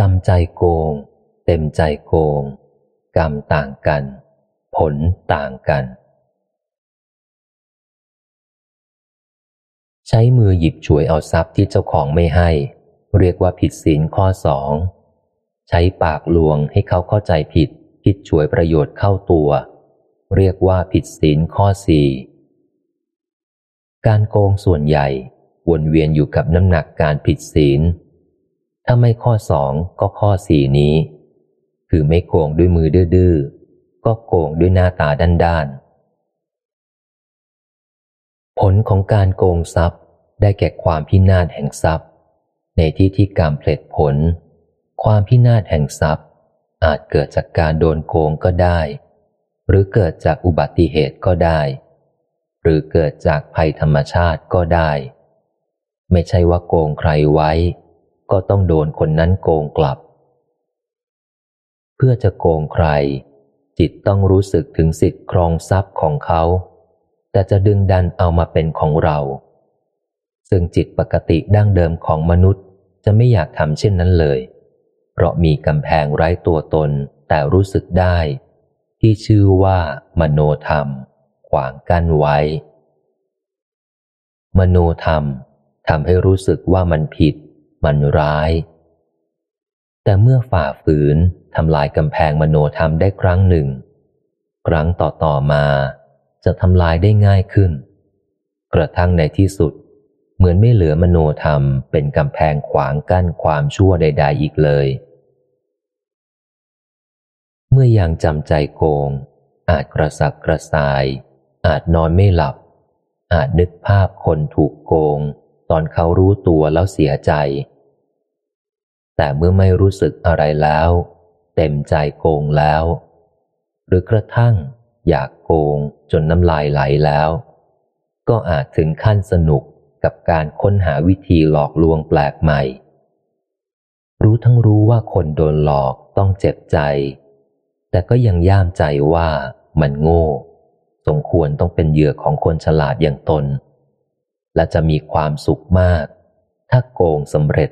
จำใจโกง เต็มใจโกง กรรมต่างกัน ผลต่างกัน ใช้มือหยิบฉวยเอาทรัพย์ที่เจ้าของไม่ให้ เรียกว่าผิดศีลข้อสองใช้ปากลวงให้เขาเข้าใจผิดคิดฉวยประโยชน์เข้าตัว เรียกว่าผิดศีลข้อสี่การโกงส่วนใหญ่วนเวียนอยู่กับน้ำหนักการผิดศีล ถ้าไม่ข้อสองก็ข้อสี่นี้ คือไม่โกงด้วยมือดื้อก็โกงด้วยหน้าตาด้านๆ ผลของการโกงทรัพย์ได้แก่ความพินาศแห่งทรัพย์ ในที่ที่กรรเพลิดผล ความพินาศแห่งทรัพย์ อาจเกิดจากการโดนโกงก็ได้ หรือเกิดจากอุบัติเหตุก็ได้ หรือเกิดจากภัยธรรมชาติก็ได้ ไม่ใช่ว่าโกงใครไว้ ก็ต้องโดนคนนั้นโกงกลับ เพื่อจะโกงใคร จิตต้องรู้สึกถึงสิทธิครองทรัพย์ของเขา แต่จะดึงดันเอามาเป็นของเรา ซึ่งจิตปกติดั้งเดิมของมนุษย์จะไม่อยากทำเช่นนั้นเลย เพราะมีกำแพงไร้ตัวตนแต่รู้สึกได้ ที่ชื่อว่า มโนธรรม ขวางกั้นไว้ มโนธรรมทำให้รู้สึกว่ามันผิด มันร้าย แต่เมื่อฝ่าฝืนทำลายกำแพงมโนธรรมได้ครั้งหนึ่ง ครั้งต่อต่อมาจะทำลายได้ง่ายขึ้น กระทั่งในที่สุด เหมือนไม่เหลือมโนธรรมเป็นกำแพงขวางกั้นความชั่วใด ๆ อีกเลย เมื่อยังจำใจโกง อาจกระสับกระส่าย อาจนอนไม่หลับ อาจนึกภาพคนถูกโกง ตอนเขารู้ตัวแล้วเสียใจ แต่เมื่อไม่รู้สึกอะไรแล้ว เต็มใจโกงแล้ว หรือกระทั่งอยากโกงจนน้ำลายไหลแล้ว ก็อาจถึงขั้นสนุกกับการค้นหาวิธีหลอกลวงแปลกใหม่ รู้ทั้งรู้ว่าคนโดนหลอกต้องเจ็บใจ แต่ก็ยังย่ามใจว่ามันโง่ สมควรต้องเป็นเหยื่อของคนฉลาดอย่างตน และจะมีความสุขมาก ถ้าโกงสำเร็จ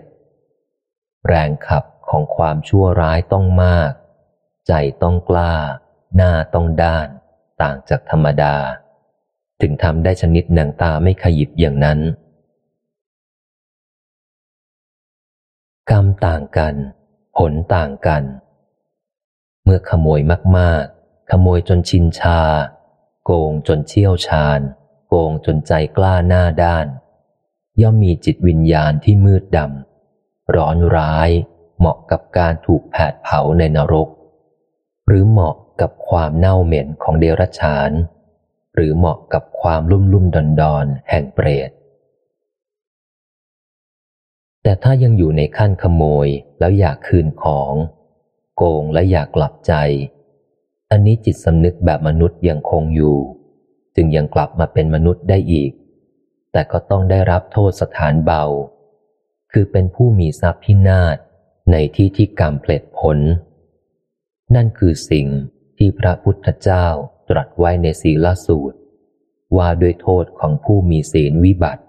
แรงขับของความชั่วร้ายต้องมาก ใจต้องกล้า หน้าต้องด้าน ต่างจากธรรมดา ถึงทำได้ชนิดหนังตาไม่ขยิบอย่างนั้น กรรมต่างกัน ผลต่างกัน เมื่อขโมยมากๆ ขโมยจนชินชา โกงจนเชี่ยวชาญ โกงจนใจกล้าหน้าด้าน ย่อมมีจิตวิญญาณที่มืดดำ ร้อนร้าย เหมาะกับการถูกแผดเผาในนรก หรือเหมาะกับความเน่าเหม็นของเดรัจฉาน หรือเหมาะกับความลุ่มลุ่มดอนดอนแห่งเปรตแต่ถ้ายังอยู่ในขั้นขโมยแล้วอยากคืนของ โกงและอยากกลับใจ อันนี้จิตสำนึกแบบมนุษย์ยังคงอยู่ จึงยังกลับมาเป็นมนุษย์ได้อีก แต่ก็ต้องได้รับโทษสถานเบา คือเป็นผู้มีทรัพย์พินาศในที่ที่กรรมเพลิดผล นั่นคือสิ่งที่พระพุทธเจ้าตรัสไว้ในศีลสูตร ว่าด้วยโทษของผู้มีศีลวิบัติ